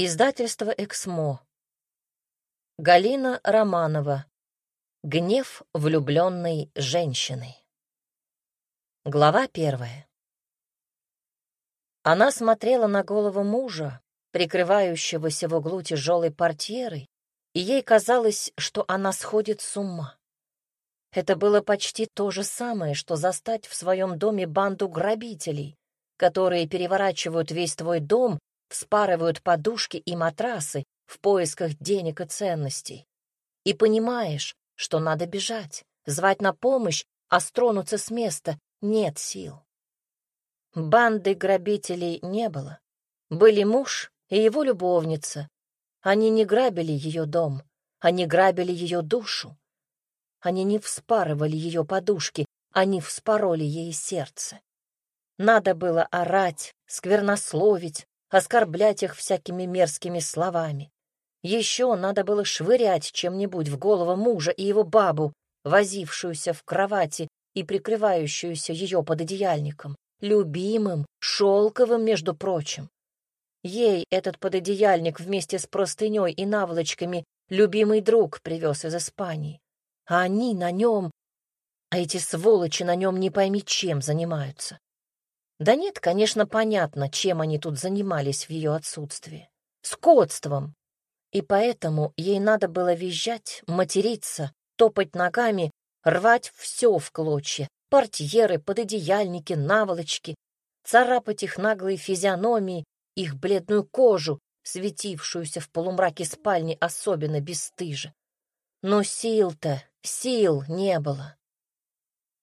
Издательство «Эксмо». Галина Романова. Гнев влюбленной женщины. Глава первая. Она смотрела на голову мужа, прикрывающегося в углу тяжелой портьерой, и ей казалось, что она сходит с ума. Это было почти то же самое, что застать в своем доме банду грабителей, которые переворачивают весь твой дом вспарывают подушки и матрасы в поисках денег и ценностей. И понимаешь, что надо бежать, звать на помощь, а стронуться с места нет сил. Банды грабителей не было. Были муж и его любовница. Они не грабили ее дом, они грабили ее душу. Они не вспарывали ее подушки, они вспороли ей сердце. Надо было орать, сквернословить, оскорблять их всякими мерзкими словами. Еще надо было швырять чем-нибудь в голову мужа и его бабу, возившуюся в кровати и прикрывающуюся ее под одеяльником, любимым, шелковым, между прочим. Ей этот пододеяльник вместе с простыней и наволочками любимый друг привез из Испании. А они на нем... А эти сволочи на нем не пойми чем занимаются. Да нет, конечно, понятно, чем они тут занимались в ее отсутствии. Скотством. И поэтому ей надо было визжать, материться, топать ногами, рвать все в клочья, портьеры, пододеяльники, наволочки, царапать их наглые физиономии, их бледную кожу, светившуюся в полумраке спальни особенно бесстыже. Но сил-то, сил не было.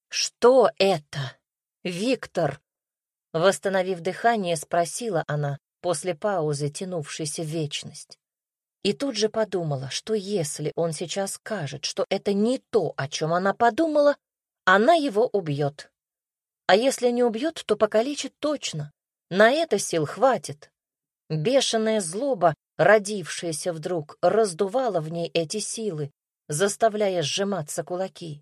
Что это? Виктор, Восстановив дыхание, спросила она после паузы, тянувшейся в вечность. И тут же подумала, что если он сейчас скажет, что это не то, о чем она подумала, она его убьет. А если не убьет, то покалечит точно. На это сил хватит. Бешеная злоба, родившаяся вдруг, раздувала в ней эти силы, заставляя сжиматься кулаки.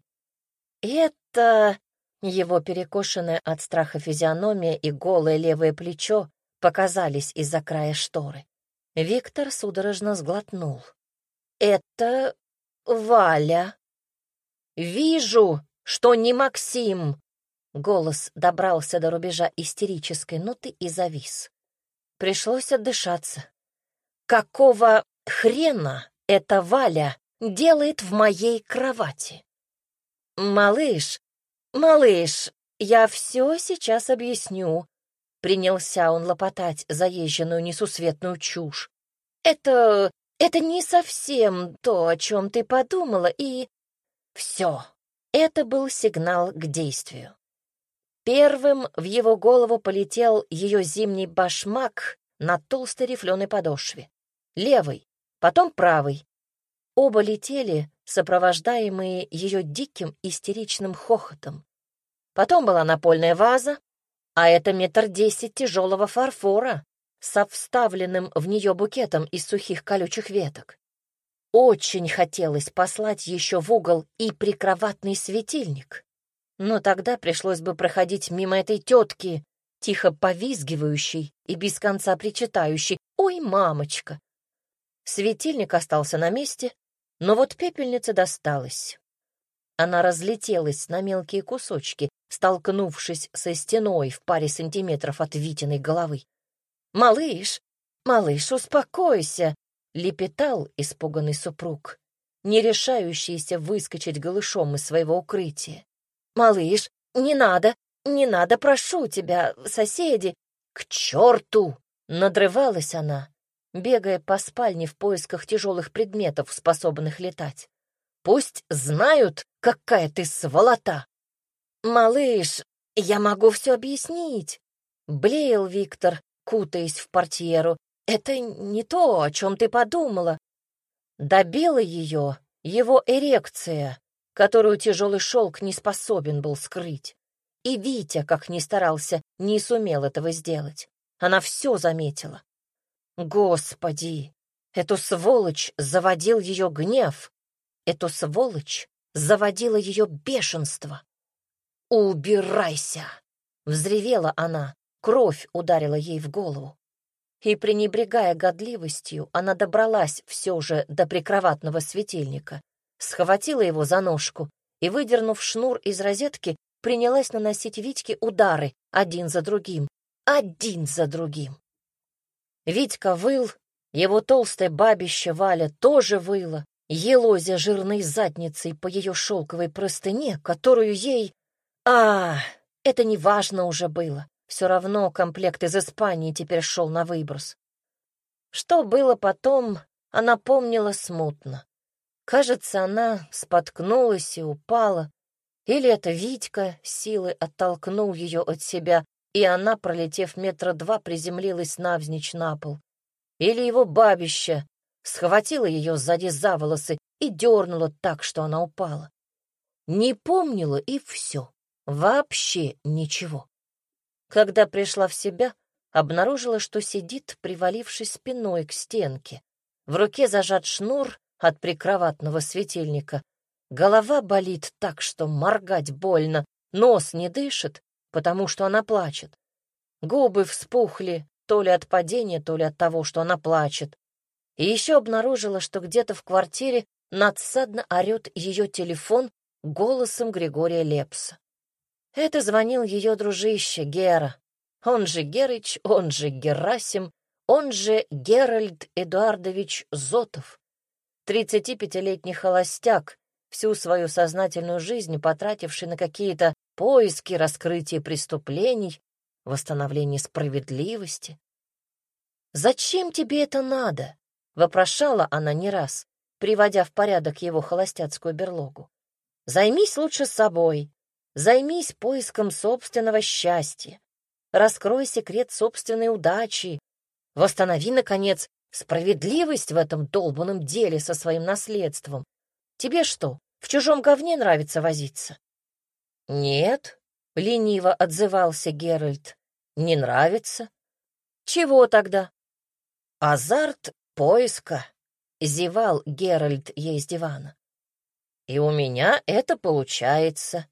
«Это...» Его перекошенная от страха физиономия и голое левое плечо показались из-за края шторы. Виктор судорожно сглотнул. «Это Валя». «Вижу, что не Максим!» Голос добрался до рубежа истерической ноты и завис. Пришлось отдышаться. «Какого хрена эта Валя делает в моей кровати?» «Малыш, «Малыш, я все сейчас объясню», — принялся он лопотать заезженную несусветную чушь. «Это... это не совсем то, о чем ты подумала, и...» Все. Это был сигнал к действию. Первым в его голову полетел ее зимний башмак на толстой рифленой подошве. Левый, потом правый. Оба летели, сопровождаемые ее диким истеричным хохотом. Потом была напольная ваза, а это метр десять тяжелого фарфора со вставленным в нее букетом из сухих колючих веток. Очень хотелось послать еще в угол и прикроватный светильник, но тогда пришлось бы проходить мимо этой тетки, тихо повизгивающей и без конца причитающей «Ой, мамочка!». Светильник остался на месте, но вот пепельница досталась. Она разлетелась на мелкие кусочки, столкнувшись со стеной в паре сантиметров от Витиной головы. «Малыш, малыш, успокойся!» — лепетал испуганный супруг, не решающийся выскочить голышом из своего укрытия. «Малыш, не надо, не надо, прошу тебя, соседи!» «К черту!» — надрывалась она, бегая по спальне в поисках тяжелых предметов, способных летать. «Пусть знают, какая ты сволота!» «Малыш, я могу все объяснить», — блеял Виктор, кутаясь в портьеру. «Это не то, о чем ты подумала». Добила ее его эрекция, которую тяжелый шелк не способен был скрыть. И Витя, как ни старался, не сумел этого сделать. Она все заметила. Господи, эту сволочь заводил ее гнев, эту сволочь заводило ее бешенство. «Убирайся!» — взревела она, кровь ударила ей в голову. и, пренебрегая годливостью, она добралась все же до прикроватного светильника, схватила его за ножку и, выдернув шнур из розетки, принялась наносить Витьке удары один за другим, один за другим. Витька выл, его толстая бабища Валя тоже выла, елозя жирной задницей по ее шелковой простыне, которую ей... А, это не важно уже было. Все равно комплект из Испании теперь шел на выброс. Что было потом, она помнила смутно. Кажется, она споткнулась и упала, или это Витька силой оттолкнул ее от себя, и она, пролетев метра два, приземлилась навзничь на пол. Или его бабища схватила ее сзади за волосы и дернула так, что она упала. Не помнила и все, вообще ничего. Когда пришла в себя, обнаружила, что сидит, привалившись спиной к стенке. В руке зажат шнур от прикроватного светильника. Голова болит так, что моргать больно, нос не дышит, потому что она плачет. Губы вспухли то ли от падения, то ли от того, что она плачет. И еще обнаружила, что где-то в квартире надсадно орет ее телефон голосом Григория Лепса. Это звонил ее дружище Гера. Он же Герыч, он же Герасим, он же Геральд Эдуардович Зотов. 35-летний холостяк, всю свою сознательную жизнь потративший на какие-то поиски, раскрытие преступлений, восстановление справедливости. «Зачем тебе это надо?» — вопрошала она не раз, приводя в порядок его холостяцкую берлогу. «Займись лучше собой, Займись поиском собственного счастья. Раскрой секрет собственной удачи. Восстанови, наконец, справедливость в этом долбанном деле со своим наследством. Тебе что, в чужом говне нравится возиться? Нет, — лениво отзывался Геральт, — не нравится. Чего тогда? Азарт поиска, — зевал Геральт ей с дивана. И у меня это получается.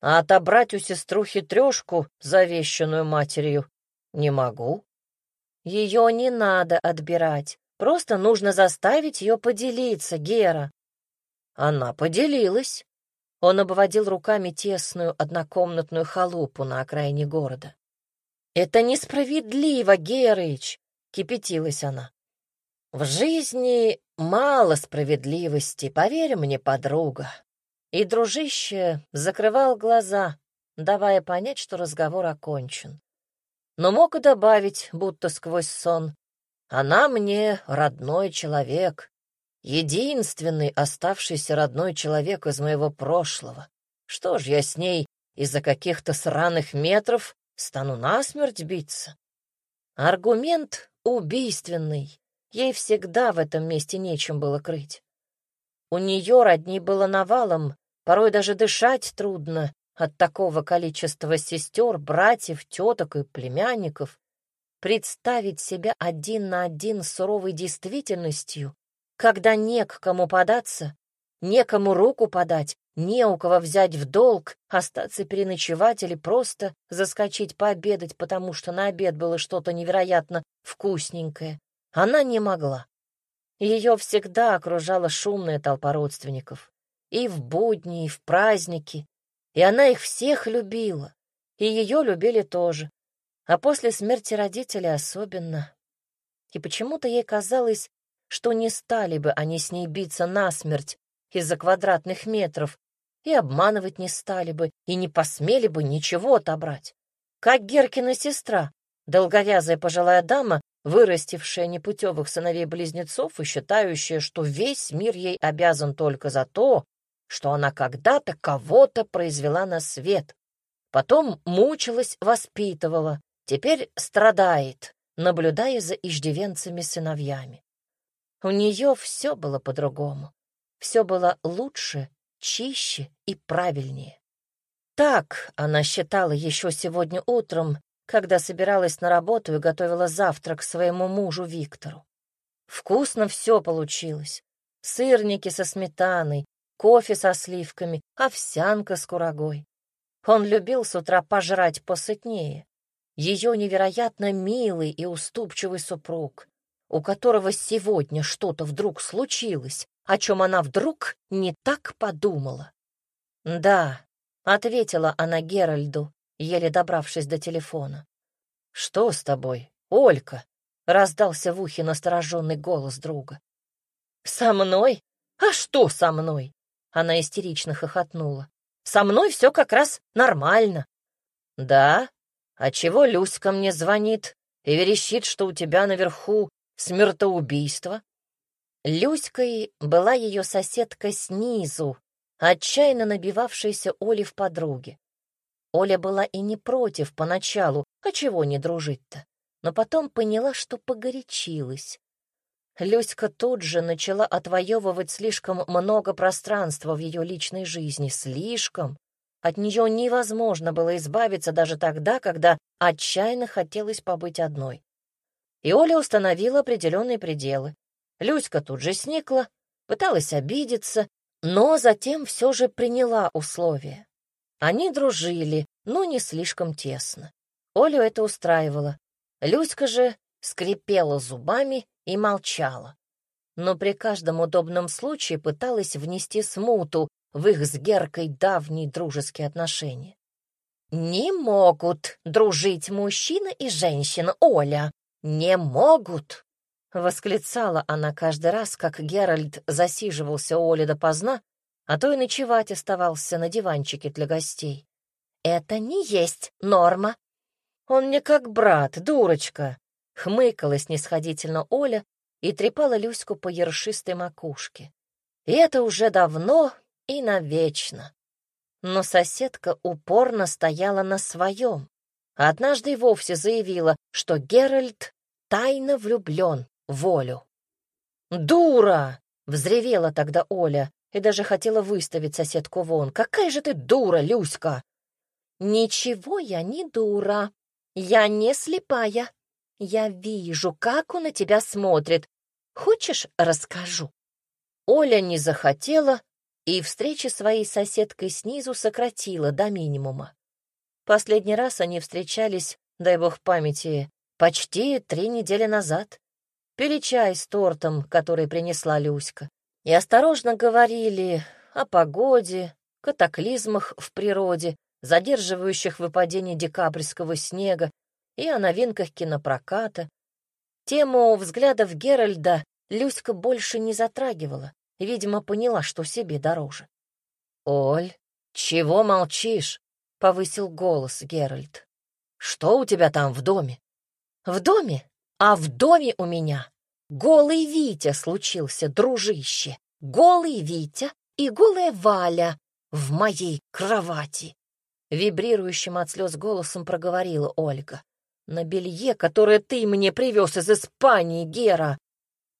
А отобрать у сеструхи трешку, завещанную матерью, не могу. Ее не надо отбирать, просто нужно заставить ее поделиться, Гера. Она поделилась. Он обводил руками тесную однокомнатную халупу на окраине города. «Это несправедливо, Герыч!» — кипятилась она. «В жизни мало справедливости, поверь мне, подруга. И дружище закрывал глаза, давая понять, что разговор окончен. Но мог и добавить, будто сквозь сон, «Она мне родной человек, единственный оставшийся родной человек из моего прошлого. Что ж я с ней из-за каких-то сраных метров стану насмерть биться?» Аргумент убийственный. Ей всегда в этом месте нечем было крыть. У нее родни было навалом, Порой даже дышать трудно от такого количества сестер, братьев, теток и племянников. Представить себя один на один с суровой действительностью, когда не к кому податься, некому руку подать, не у кого взять в долг, остаться переночевать или просто заскочить пообедать, потому что на обед было что-то невероятно вкусненькое. Она не могла. Ее всегда окружала шумная толпа родственников и в будни, и в праздники, и она их всех любила, и ее любили тоже, а после смерти родителей особенно. И почему-то ей казалось, что не стали бы они с ней биться насмерть из-за квадратных метров, и обманывать не стали бы, и не посмели бы ничего отобрать. Как Геркина сестра, долговязая пожилая дама, вырастившая непутевых сыновей-близнецов и считающая, что весь мир ей обязан только за то, что она когда-то кого-то произвела на свет, потом мучилась, воспитывала, теперь страдает, наблюдая за иждивенцами-сыновьями. У нее все было по-другому, все было лучше, чище и правильнее. Так она считала еще сегодня утром, когда собиралась на работу и готовила завтрак своему мужу Виктору. Вкусно все получилось. Сырники со сметаной, кофе со сливками, овсянка с курагой. Он любил с утра пожрать посытнее. ее невероятно милый и уступчивый супруг, у которого сегодня что-то вдруг случилось, о чем она вдруг не так подумала. «Да», — ответила она Геральду, еле добравшись до телефона. «Что с тобой, Олька?» — раздался в ухе настороженный голос друга. «Со мной? А что со мной?» Она истерично хохотнула. «Со мной все как раз нормально». «Да? А чего Люська мне звонит и верещит, что у тебя наверху смертоубийство?» Люськой была ее соседка снизу, отчаянно набивавшаяся Оле в подруге. Оля была и не против поначалу, а чего не дружить-то, но потом поняла, что погорячилась. Люська тут же начала отвоевывать слишком много пространства в ее личной жизни, слишком. От нее невозможно было избавиться даже тогда, когда отчаянно хотелось побыть одной. И Оля установила определенные пределы. Люська тут же сникла, пыталась обидеться, но затем все же приняла условия. Они дружили, но не слишком тесно. Олю это устраивало. Люська же скрипела зубами и молчала. Но при каждом удобном случае пыталась внести смуту в их с Геркой давние дружеские отношения. «Не могут дружить мужчина и женщина, Оля! Не могут!» Восклицала она каждый раз, как Геральт засиживался у Оли допоздна, а то и ночевать оставался на диванчике для гостей. «Это не есть норма». «Он мне как брат, дурочка», — хмыкала снисходительно Оля и трепала Люську по ершистой макушке. И это уже давно и навечно. Но соседка упорно стояла на своем. Однажды и вовсе заявила, что Геральт тайно влюблен волю. «Дура!» — взревела тогда Оля и даже хотела выставить соседку вон. «Какая же ты дура, Люська!» «Ничего я не дура. Я не слепая. Я вижу, как он на тебя смотрит. Хочешь, расскажу?» Оля не захотела и встречи своей соседкой снизу сократила до минимума. Последний раз они встречались, дай бог памяти, почти три недели назад пили чай с тортом, который принесла Люська, и осторожно говорили о погоде, катаклизмах в природе, задерживающих выпадение декабрьского снега и о новинках кинопроката. Тему взглядов Геральда Люська больше не затрагивала, видимо, поняла, что себе дороже. «Оль, чего молчишь?» — повысил голос Геральд. «Что у тебя там в доме?» «В доме? А в доме у меня голый Витя случился, дружище. Голый Витя и голая Валя в моей кровати. Вибрирующим от слез голосом проговорила Ольга. «На белье, которое ты мне привез из Испании, Гера!»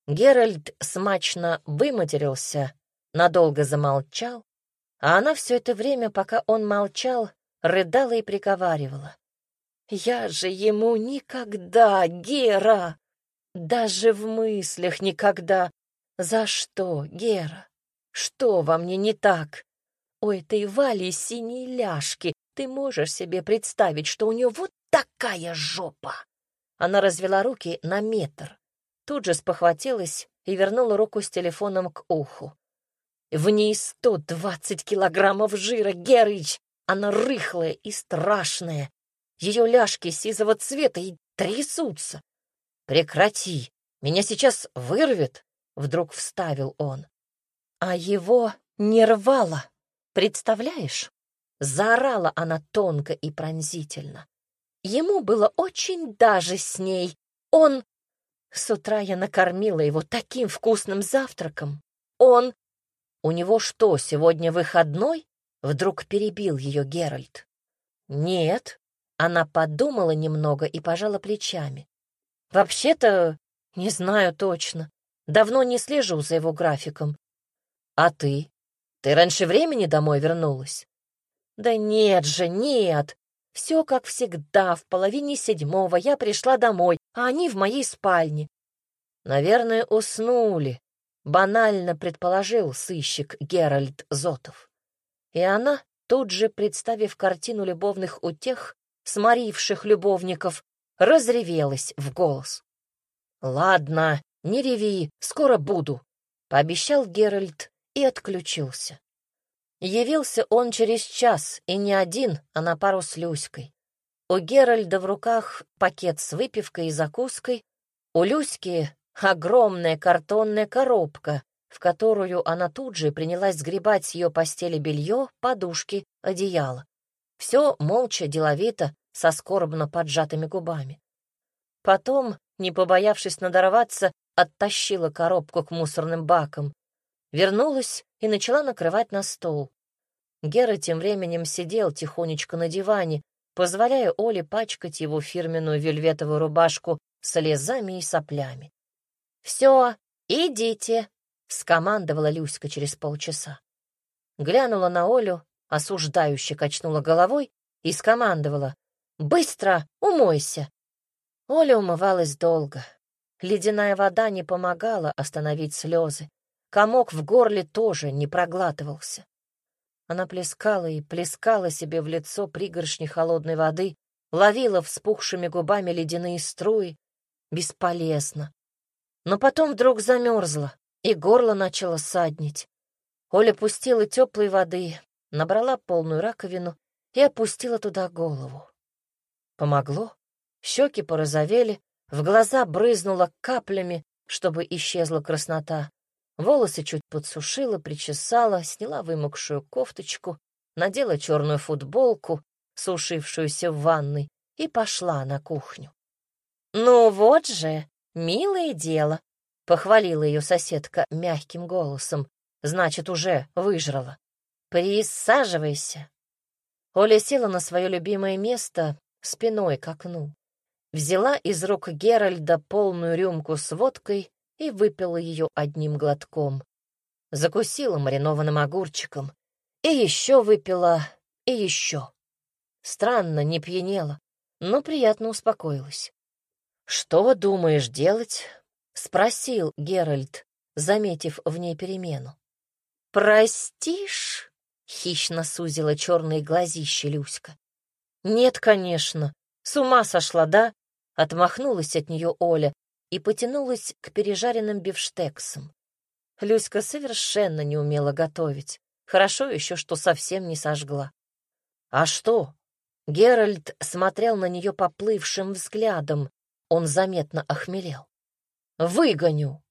Геральт смачно выматерился, надолго замолчал, а она все это время, пока он молчал, рыдала и приговаривала. Я же ему никогда, Гера! Даже в мыслях никогда. За что, Гера? Что во мне не так? У этой Вали синие ляжки. Ты можешь себе представить, что у нее вот такая жопа? Она развела руки на метр. Тут же спохватилась и вернула руку с телефоном к уху. В ней сто двадцать килограммов жира, Герыч! Она рыхлая и страшная. Ее ляжки сизого цвета и трясутся. «Прекрати! Меня сейчас вырвет!» — вдруг вставил он. А его не рвало, представляешь? Заорала она тонко и пронзительно. Ему было очень даже с ней. Он... С утра я накормила его таким вкусным завтраком. Он... У него что, сегодня выходной? Вдруг перебил ее Геральт. Нет, она подумала немного и пожала плечами. «Вообще-то, не знаю точно. Давно не слежу за его графиком. А ты? Ты раньше времени домой вернулась?» «Да нет же, нет. Все как всегда. В половине седьмого я пришла домой, а они в моей спальне». «Наверное, уснули», — банально предположил сыщик Геральт Зотов. И она, тут же представив картину любовных утех, сморивших любовников, разревелась в голос. «Ладно, не реви, скоро буду», — пообещал Геральт и отключился. Явился он через час, и не один, а на пару с Люськой. У Геральда в руках пакет с выпивкой и закуской, у Люськи огромная картонная коробка, в которую она тут же принялась сгребать с ее постели белье, подушки, одеяло. Все молча, деловито, со скорбно поджатыми губами. Потом, не побоявшись надорваться, оттащила коробку к мусорным бакам, вернулась и начала накрывать на стол. Гера тем временем сидел тихонечко на диване, позволяя Оле пачкать его фирменную вельветовую рубашку слезами и соплями. «Все, идите», — скомандовала Люська через полчаса. Глянула на Олю, осуждающе качнула головой и скомандовала. «Быстро умойся!» Оля умывалась долго. Ледяная вода не помогала остановить слезы. Комок в горле тоже не проглатывался. Она плескала и плескала себе в лицо пригоршни холодной воды, ловила вспухшими губами ледяные струи. Бесполезно. Но потом вдруг замерзла, и горло начало саднить. Оля пустила теплой воды, набрала полную раковину и опустила туда голову. Помогло. Щеки порозовели, в глаза брызнуло каплями, чтобы исчезла краснота. Волосы чуть подсушила, причесала, сняла вымокшую кофточку, надела черную футболку, сушившуюся в ванной, и пошла на кухню. «Ну вот же, милое дело», — похвалила ее соседка мягким голосом. «Значит, уже выжрала. Присаживайся». Оля села на свое любимое место, спиной к окну. Взяла из рук Геральда полную рюмку с водкой и выпила ее одним глотком. Закусила маринованным огурчиком. И еще выпила, и еще. Странно, не пьянела, но приятно успокоилась. «Что думаешь делать?» — спросил Геральд, заметив в ней перемену. «Простишь?» — хищно сузила черные глазища Люська. «Нет, конечно. С ума сошла, да?» — отмахнулась от нее Оля и потянулась к пережаренным бифштексам. Люська совершенно не умела готовить. Хорошо еще, что совсем не сожгла. «А что?» Геральт смотрел на нее поплывшим взглядом. Он заметно охмелел. «Выгоню!»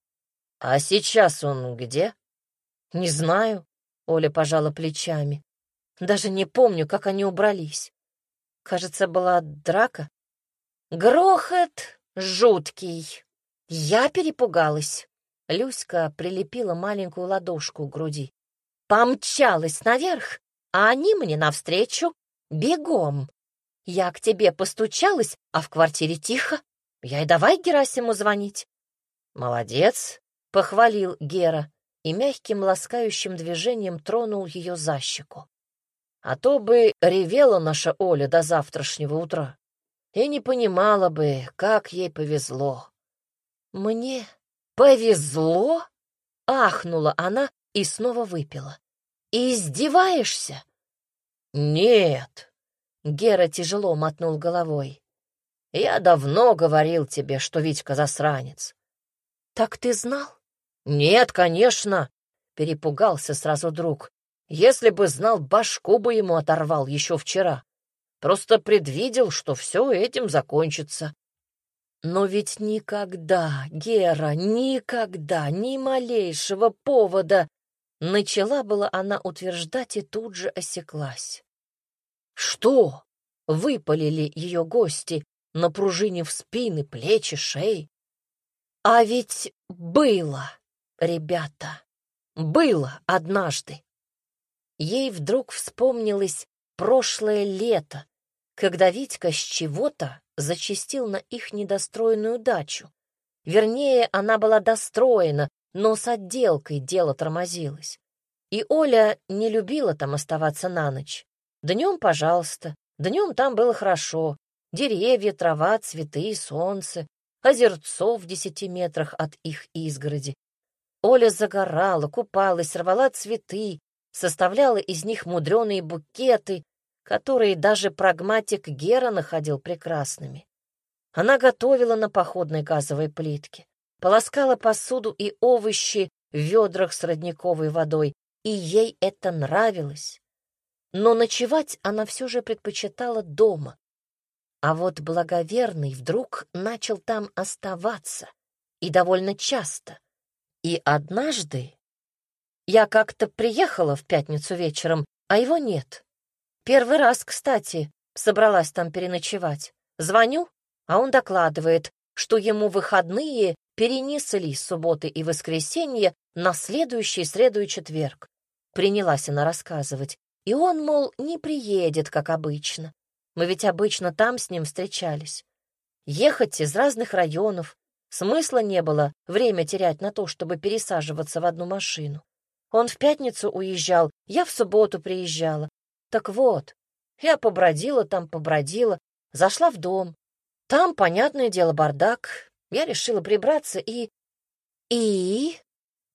«А сейчас он где?» «Не знаю», — Оля пожала плечами. «Даже не помню, как они убрались. Кажется, была драка. Грохот жуткий. Я перепугалась. Люська прилепила маленькую ладошку к груди. Помчалась наверх, а они мне навстречу бегом. Я к тебе постучалась, а в квартире тихо. Я и давай Герасиму звонить. Молодец, похвалил Гера и мягким ласкающим движением тронул ее за щеку. А то бы ревела наша Оля до завтрашнего утра и не понимала бы, как ей повезло. Мне повезло? Ахнула она и снова выпила. Издеваешься? Нет. Гера тяжело мотнул головой. Я давно говорил тебе, что Витька засранец. Так ты знал? Нет, конечно, перепугался сразу друг. Если бы знал, башку бы ему оторвал еще вчера. Просто предвидел, что все этим закончится. Но ведь никогда, Гера, никогда, ни малейшего повода Начала была она утверждать и тут же осеклась. «Что?» — выпалили ее гости, напружинив спины, плечи, шеи. «А ведь было, ребята, было однажды». Ей вдруг вспомнилось прошлое лето, когда Витька с чего-то зачастил на их недостроенную дачу. Вернее, она была достроена, но с отделкой дело тормозилось. И Оля не любила там оставаться на ночь. Днем, пожалуйста, днем там было хорошо. Деревья, трава, цветы, солнце, озерцо в десяти метрах от их изгороди. Оля загорала, купалась, рвала цветы, составляла из них мудреные букеты, которые даже прагматик Гера находил прекрасными. Она готовила на походной газовой плитке, полоскала посуду и овощи в ведрах с родниковой водой, и ей это нравилось. Но ночевать она все же предпочитала дома. А вот благоверный вдруг начал там оставаться, и довольно часто. И однажды я как-то приехала в пятницу вечером, а его нет. Первый раз, кстати, собралась там переночевать. Звоню, а он докладывает, что ему выходные перенесли с субботы и воскресенье на следующий среду и четверг. Принялась она рассказывать. И он, мол, не приедет, как обычно. Мы ведь обычно там с ним встречались. Ехать из разных районов. Смысла не было время терять на то, чтобы пересаживаться в одну машину. Он в пятницу уезжал, я в субботу приезжала. Так вот, я побродила там, побродила, зашла в дом. Там, понятное дело, бардак. Я решила прибраться и... И...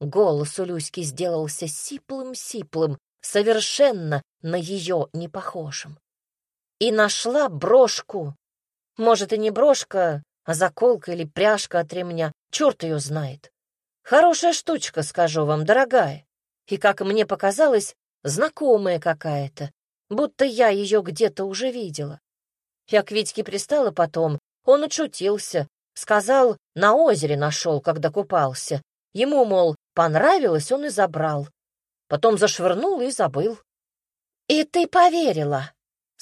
Голос у Люськи сделался сиплым-сиплым, совершенно на ее не похожим. И нашла брошку. Может, и не брошка, а заколка или пряжка от ремня. Черт ее знает. Хорошая штучка, скажу вам, дорогая. И, как мне показалось, знакомая какая-то, будто я ее где-то уже видела. Я к Витьке пристала потом, он отшутился, сказал, на озере нашел, когда купался. Ему, мол, понравилось, он и забрал. Потом зашвырнул и забыл. «И ты поверила?» —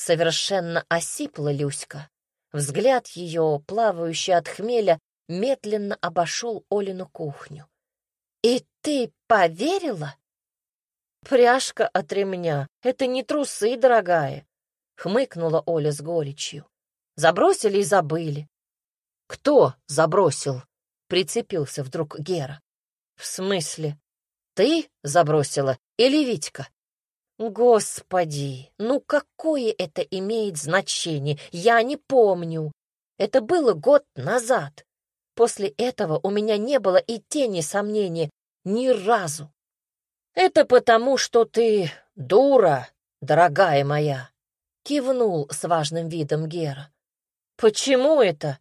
совершенно осипла Люська. Взгляд ее, плавающий от хмеля, медленно обошел Олину кухню. «И ты поверила?» «Пряжка от ремня — это не трусы, дорогая», — хмыкнула Оля с горечью. «Забросили и забыли». «Кто забросил?» — прицепился вдруг Гера. «В смысле? Ты забросила или Витька?» «Господи, ну какое это имеет значение? Я не помню. Это было год назад. После этого у меня не было и тени сомнения ни разу. «Это потому, что ты дура, дорогая моя», — кивнул с важным видом Гера. «Почему это?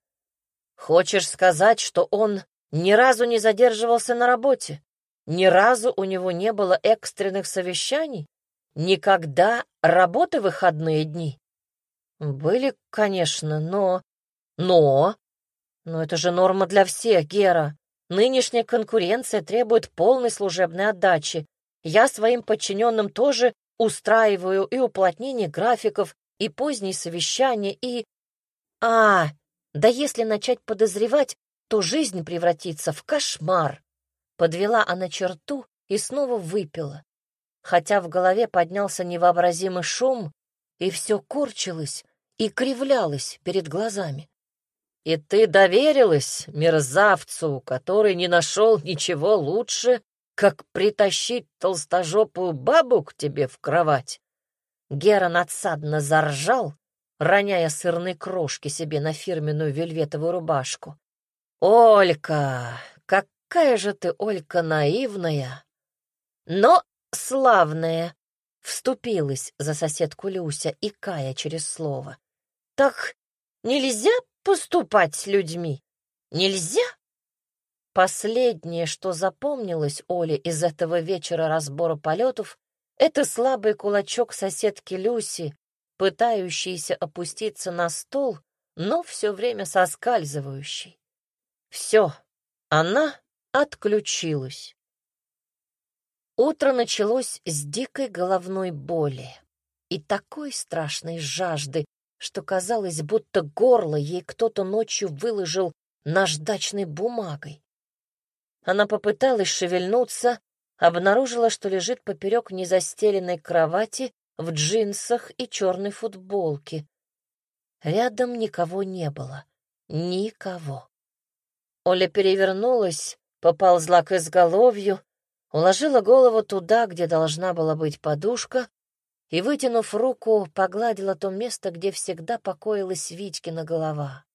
Хочешь сказать, что он ни разу не задерживался на работе? Ни разу у него не было экстренных совещаний? Никогда работы выходные дни?» «Были, конечно, но...» «Но...» «Но это же норма для всех, Гера. Нынешняя конкуренция требует полной служебной отдачи, я своим подчиненным тоже устраиваю и уплотнение графиков, и поздние совещания, и... А, да если начать подозревать, то жизнь превратится в кошмар. Подвела она черту и снова выпила. Хотя в голове поднялся невообразимый шум, и все корчилось и кривлялось перед глазами. «И ты доверилась мерзавцу, который не нашел ничего лучше, как притащить толстожопую бабу к тебе в кровать. Гера надсадно заржал, роняя сырные крошки себе на фирменную вельветовую рубашку. «Олька, какая же ты, Олька, наивная!» «Но славная!» — вступилась за соседку Люся, и кая через слово. «Так нельзя поступать с людьми? Нельзя?» Последнее, что запомнилось Оле из этого вечера разбора полетов, это слабый кулачок соседки Люси, пытающийся опуститься на стол, но все время соскальзывающий. Все, она отключилась. Утро началось с дикой головной боли и такой страшной жажды, что казалось, будто горло ей кто-то ночью выложил наждачной бумагой. Она попыталась шевельнуться, обнаружила, что лежит поперек незастеленной кровати в джинсах и черной футболке. Рядом никого не было. Никого. Оля перевернулась, поползла к изголовью, уложила голову туда, где должна была быть подушка, и, вытянув руку, погладила то место, где всегда покоилась Витькина голова.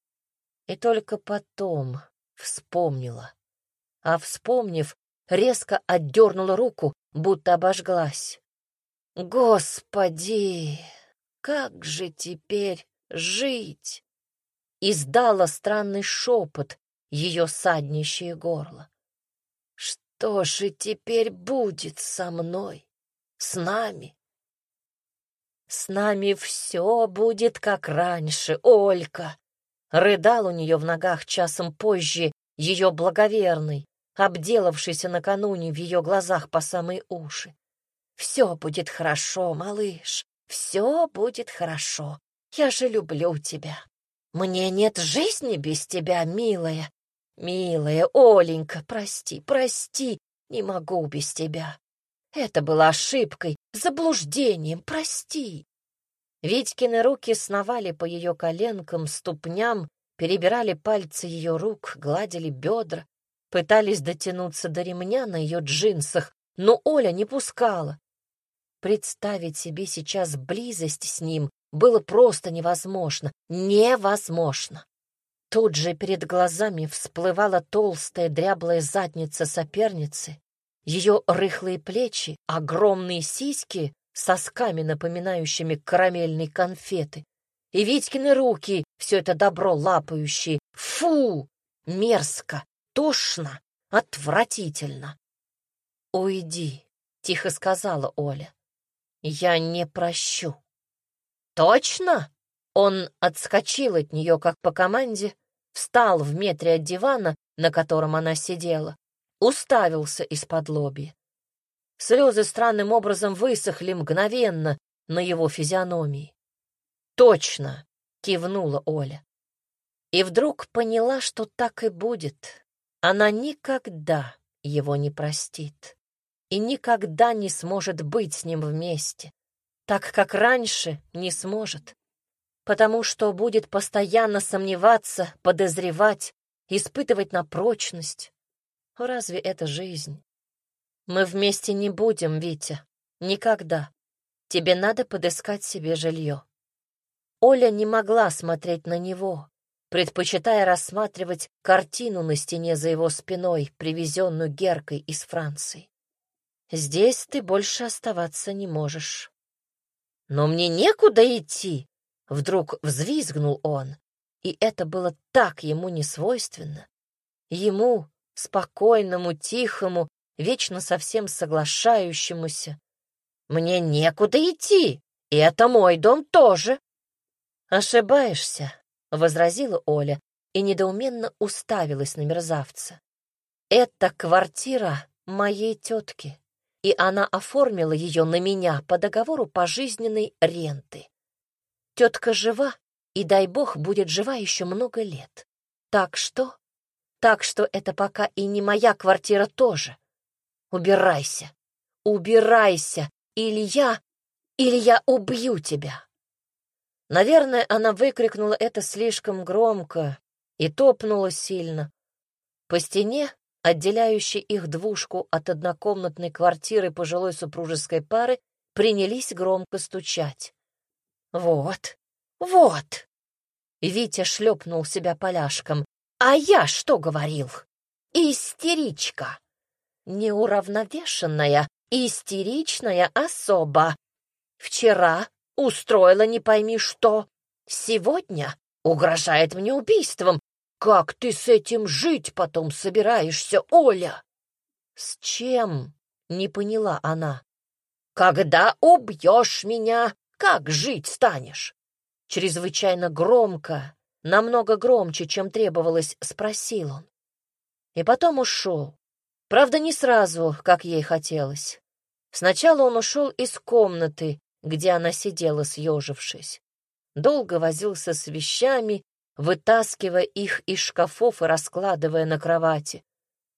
И только потом вспомнила а, вспомнив, резко отдернула руку, будто обожглась. Господи, как же теперь жить? Издала странный шепот ее саднищее горло. Что же теперь будет со мной, с нами? С нами все будет как раньше, Олька. Рыдал у нее в ногах часом позже ее благоверный, обделавшийся накануне в ее глазах по самые уши. «Все будет хорошо, малыш, все будет хорошо. Я же люблю тебя. Мне нет жизни без тебя, милая. Милая Оленька, прости, прости, не могу без тебя. Это была ошибкой, заблуждением, прости». Витькины руки сновали по ее коленкам, ступням, перебирали пальцы ее рук, гладили бедра, пытались дотянуться до ремня на ее джинсах, но Оля не пускала. Представить себе сейчас близость с ним было просто невозможно. Невозможно. Тут же перед глазами всплывала толстая дряблая задница соперницы, ее рыхлые плечи, огромные сиськи, сосками, напоминающими карамельные конфеты, и Витькины руки, все это добро лапающие. Фу! Мерзко, тошно, отвратительно. «Уйди», — тихо сказала Оля. «Я не прощу». «Точно?» Он отскочил от нее, как по команде, встал в метре от дивана, на котором она сидела, уставился из-под лоби. Слезы странным образом высохли мгновенно на его физиономии. «Точно!» — кивнула Оля. И вдруг поняла, что так и будет. Она никогда его не простит и никогда не сможет быть с ним вместе, так как раньше не сможет, потому что будет постоянно сомневаться, подозревать, испытывать на прочность. Разве это жизнь? Мы вместе не будем, Витя, никогда. Тебе надо подыскать себе жилье. Оля не могла смотреть на него, предпочитая рассматривать картину на стене за его спиной, привезенную Геркой из Франции. Здесь ты больше оставаться не можешь. Но мне некуда идти, вдруг взвизгнул он, и это было так ему несвойственно. Ему, спокойному, тихому, вечно совсем соглашающемуся. Мне некуда идти, и это мой дом тоже. Ошибаешься, возразила Оля и недоуменно уставилась на мерзавца. Это квартира моей тетки и она оформила ее на меня по договору пожизненной ренты. Тетка жива, и, дай бог, будет жива еще много лет. Так что? Так что это пока и не моя квартира тоже. Убирайся, убирайся, или я, или я убью тебя. Наверное, она выкрикнула это слишком громко и топнула сильно. По стене отделяющей их двушку от однокомнатной квартиры пожилой супружеской пары, принялись громко стучать. «Вот, вот!» Витя шлепнул себя поляшком. «А я что говорил? Истеричка! Неуравновешенная, истеричная особа. Вчера устроила не пойми что. Сегодня угрожает мне убийством как ты с этим жить потом собираешься, Оля? С чем? Не поняла она. Когда убьешь меня, как жить станешь? Чрезвычайно громко, намного громче, чем требовалось, спросил он. И потом ушел. Правда, не сразу, как ей хотелось. Сначала он ушел из комнаты, где она сидела, съежившись. Долго возился с вещами, вытаскивая их из шкафов и раскладывая на кровати.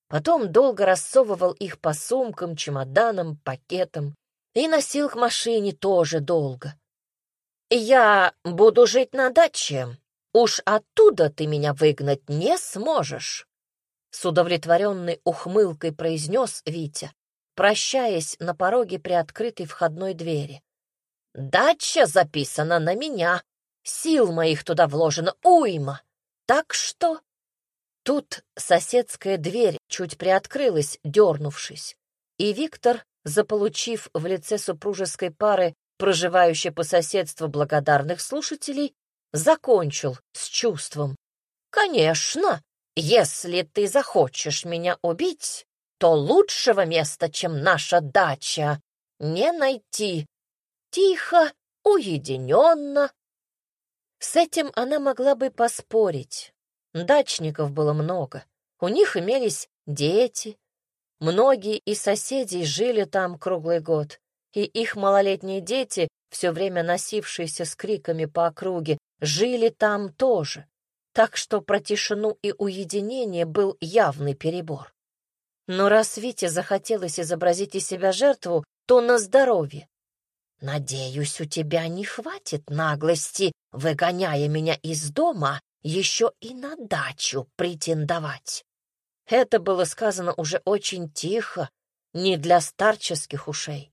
Потом долго рассовывал их по сумкам, чемоданам, пакетам и носил к машине тоже долго. «Я буду жить на даче. Уж оттуда ты меня выгнать не сможешь», — с удовлетворенной ухмылкой произнес Витя, прощаясь на пороге приоткрытой входной двери. «Дача записана на меня, Сил моих туда вложено уйма. Так что...» Тут соседская дверь чуть приоткрылась, дернувшись, и Виктор, заполучив в лице супружеской пары проживающий по соседству благодарных слушателей, закончил с чувством. «Конечно, если ты захочешь меня убить, то лучшего места, чем наша дача, не найти. Тихо, уединенно». С этим она могла бы поспорить. Дачников было много. У них имелись дети. Многие из соседей жили там круглый год, и их малолетние дети, все время носившиеся с криками по округе, жили там тоже. Так что про тишину и уединение был явный перебор. Но раз Вите захотелось изобразить из себя жертву, то на здоровье. «Надеюсь, у тебя не хватит наглости, выгоняя меня из дома, еще и на дачу претендовать». Это было сказано уже очень тихо, не для старческих ушей.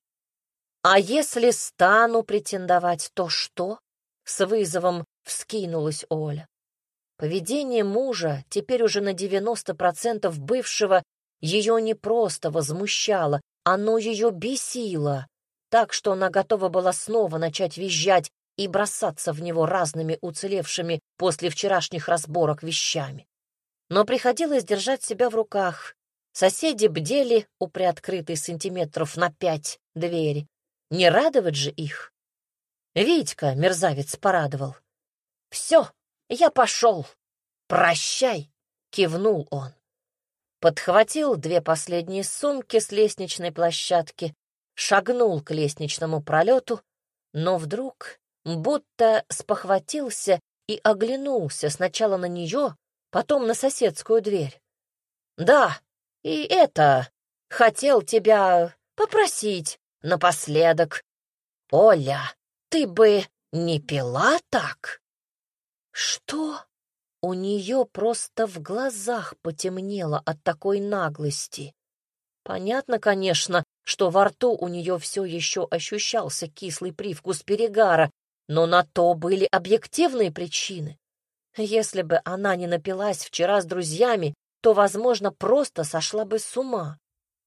«А если стану претендовать, то что?» — с вызовом вскинулась Оля. Поведение мужа, теперь уже на 90% бывшего, ее не просто возмущало, оно ее бесило, так что она готова была снова начать визжать и бросаться в него разными уцелевшими после вчерашних разборок вещами. Но приходилось держать себя в руках. Соседи бдели у приоткрытой сантиметров на пять двери. Не радовать же их. Витька, мерзавец, порадовал. «Все, я пошел. Прощай!» — кивнул он. Подхватил две последние сумки с лестничной площадки, шагнул к лестничному пролету, но вдруг будто спохватился и оглянулся сначала на нее, потом на соседскую дверь. «Да, и это, хотел тебя попросить напоследок. Оля, ты бы не пила так?» «Что?» У нее просто в глазах потемнело от такой наглости. Понятно, конечно, что во рту у нее все еще ощущался кислый привкус перегара, но на то были объективные причины. Если бы она не напилась вчера с друзьями, то, возможно, просто сошла бы с ума.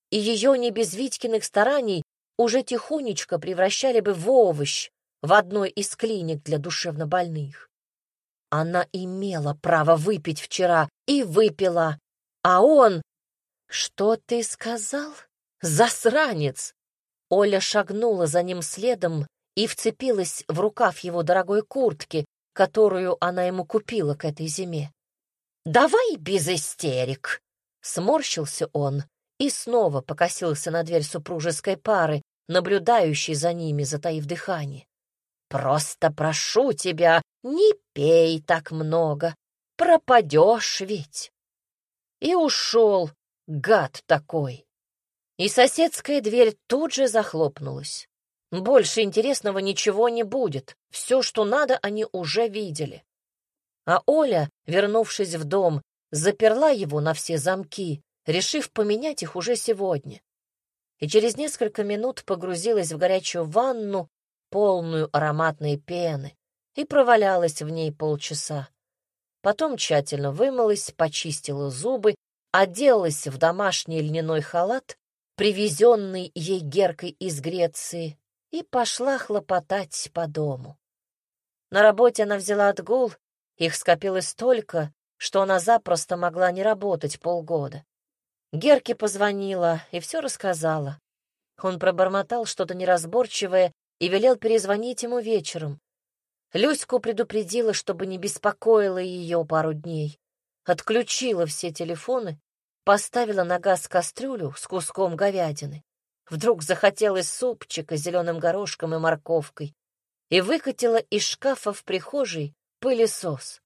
И ее не без Витькиных стараний уже тихонечко превращали бы в овощ в одной из клиник для душевнобольных. Она имела право выпить вчера и выпила, а он... «Что ты сказал? Засранец!» Оля шагнула за ним следом и вцепилась в рукав его дорогой куртки, которую она ему купила к этой зиме. «Давай без истерик!» Сморщился он и снова покосился на дверь супружеской пары, наблюдающей за ними, затаив дыхание. «Просто прошу тебя, не пей так много, пропадешь ведь!» И ушел, гад такой. И соседская дверь тут же захлопнулась. Больше интересного ничего не будет. Все, что надо, они уже видели. А Оля, вернувшись в дом, заперла его на все замки, решив поменять их уже сегодня. И через несколько минут погрузилась в горячую ванну, полную ароматной пены, и провалялась в ней полчаса. Потом тщательно вымылась, почистила зубы, оделась в домашний льняной халат, привезенный ей Геркой из Греции, и пошла хлопотать по дому. На работе она взяла отгул, их скопилось столько, что она запросто могла не работать полгода. Герке позвонила и все рассказала. Он пробормотал что-то неразборчивое и велел перезвонить ему вечером. Люську предупредила, чтобы не беспокоила ее пару дней. Отключила все телефоны, поставила на газ кастрюлю с куском говядины. Вдруг захотелось супчика с зеленым горошком и морковкой и выкатила из шкафа в прихожей пылесос.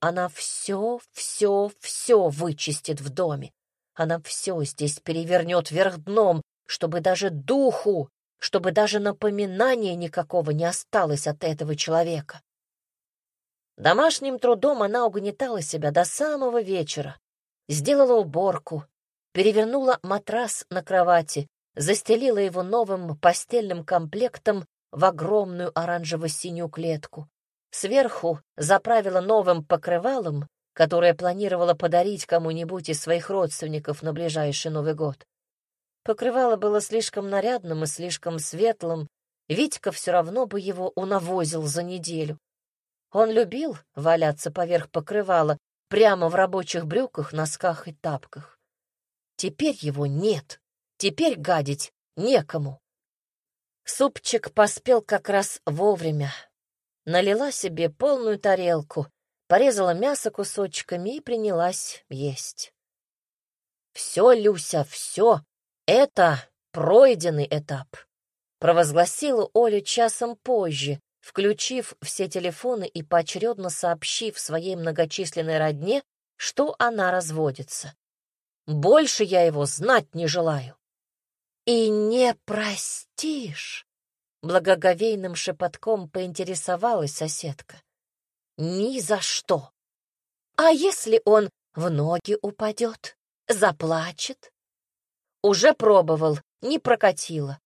Она все, все, все вычистит в доме. Она все здесь перевернет вверх дном, чтобы даже духу, чтобы даже напоминания никакого не осталось от этого человека. Домашним трудом она угнетала себя до самого вечера, сделала уборку, перевернула матрас на кровати, застелила его новым постельным комплектом в огромную оранжево-синюю клетку. Сверху заправила новым покрывалом, которое планировала подарить кому-нибудь из своих родственников на ближайший Новый год. Покрывало было слишком нарядным и слишком светлым, Витька все равно бы его унавозил за неделю. Он любил валяться поверх покрывала прямо в рабочих брюках, носках и тапках. Теперь его нет, теперь гадить некому. Супчик поспел как раз вовремя. Налила себе полную тарелку, порезала мясо кусочками и принялась есть. «Все, Люся, все, это пройденный этап», — провозгласила Оля часом позже, включив все телефоны и поочередно сообщив своей многочисленной родне, что она разводится. «Больше я его знать не желаю». «И не простишь?» — благоговейным шепотком поинтересовалась соседка. «Ни за что! А если он в ноги упадет, заплачет?» «Уже пробовал, не прокатило».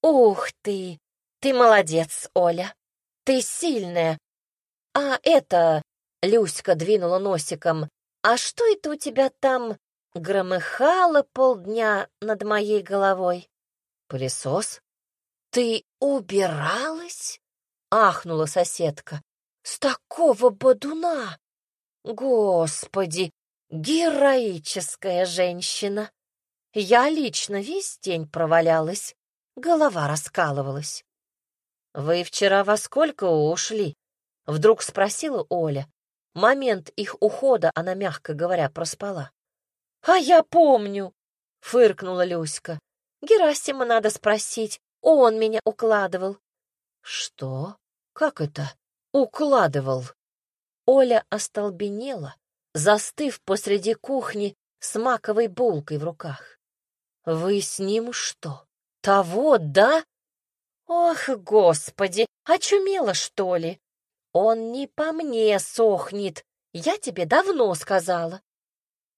«Ух ты! Ты молодец, Оля! Ты сильная! А это...» — Люська двинула носиком. «А что это у тебя там громыхало полдня над моей головой. Пылесос? Ты убиралась? Ахнула соседка. С такого бодуна! Господи, героическая женщина! Я лично весь день провалялась, голова раскалывалась. «Вы вчера во сколько ушли?» — вдруг спросила Оля. Момент их ухода она, мягко говоря, проспала. «А я помню!» — фыркнула Люська. «Герасима надо спросить, он меня укладывал». «Что? Как это? Укладывал?» Оля остолбенела, застыв посреди кухни с маковой булкой в руках. «Вы с ним что, того, да?» «Ох, господи, очумела, что ли? Он не по мне сохнет, я тебе давно сказала.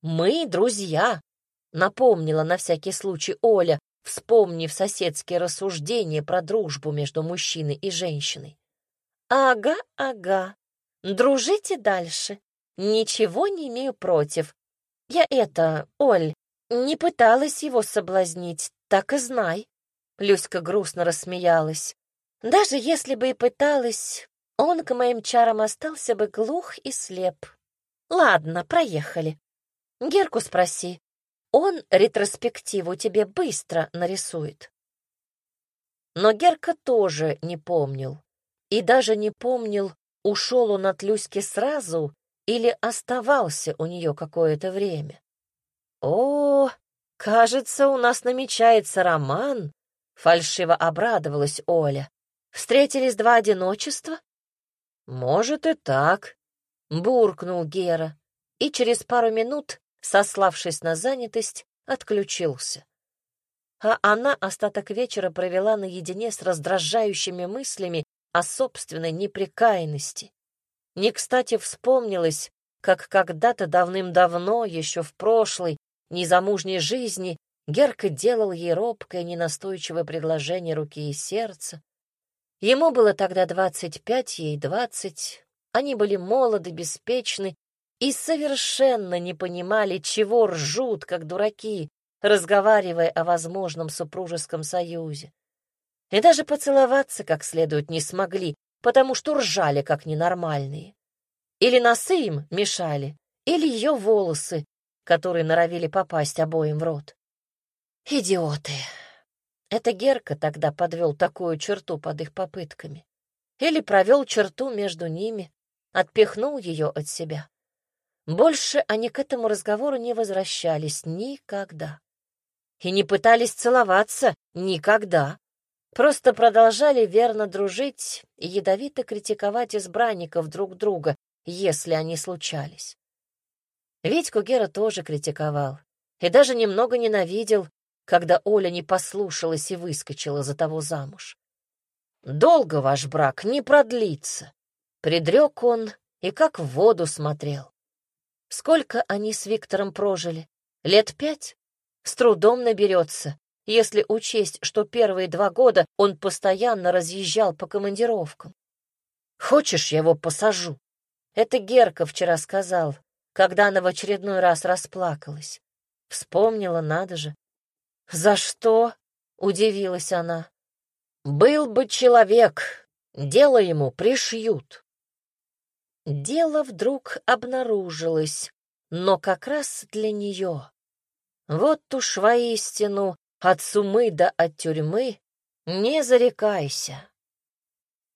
«Мы друзья», — напомнила на всякий случай Оля, вспомнив соседские рассуждения про дружбу между мужчиной и женщиной. «Ага, ага. Дружите дальше. Ничего не имею против. Я это, Оль, не пыталась его соблазнить, так и знай». Люська грустно рассмеялась. «Даже если бы и пыталась, он к моим чарам остался бы глух и слеп. Ладно, проехали. Герку спроси. Он ретроспективу тебе быстро нарисует. Но Герка тоже не помнил. И даже не помнил, ушел он от Люськи сразу или оставался у нее какое-то время. «О, кажется, у нас намечается роман», — фальшиво обрадовалась Оля. «Встретились два одиночества?» «Может и так», — буркнул Гера, и через пару минут сославшись на занятость, отключился. А она остаток вечера провела наедине с раздражающими мыслями о собственной непрекаянности. Не кстати вспомнилось, как когда-то давным-давно, еще в прошлой, незамужней жизни, Герка делал ей робкое, ненастойчивое предложение руки и сердца. Ему было тогда двадцать пять, ей двадцать. Они были молоды, беспечны и совершенно не понимали, чего ржут, как дураки, разговаривая о возможном супружеском союзе. И даже поцеловаться как следует не смогли, потому что ржали как ненормальные. Или носы им мешали, или ее волосы, которые норовили попасть обоим в рот. Идиоты! Это Герка тогда подвел такую черту под их попытками. Или провел черту между ними, отпихнул ее от себя. Больше они к этому разговору не возвращались никогда. И не пытались целоваться никогда. Просто продолжали верно дружить и ядовито критиковать избранников друг друга, если они случались. Витьку Гера тоже критиковал и даже немного ненавидел, когда Оля не послушалась и выскочила за того замуж. «Долго ваш брак не продлится», — предрек он и как в воду смотрел. Сколько они с Виктором прожили? Лет пять? С трудом наберется, если учесть, что первые два года он постоянно разъезжал по командировкам. «Хочешь, я его посажу?» Это Герка вчера сказал, когда она в очередной раз расплакалась. Вспомнила, надо же. «За что?» — удивилась она. Был бы человек, дело ему пришьют. Дело вдруг обнаружилось, но как раз для нее. Вот уж воистину от сумы до от тюрьмы не зарекайся.